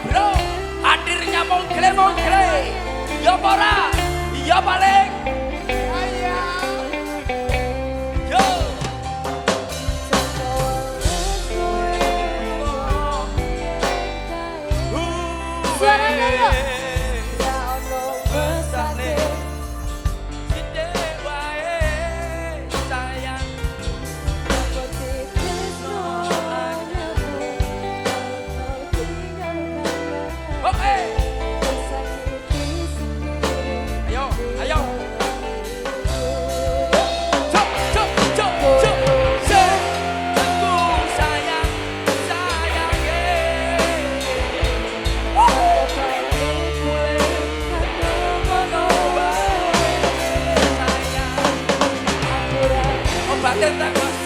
bro, hadirnya mongkle mongkle, pra tentar gostar.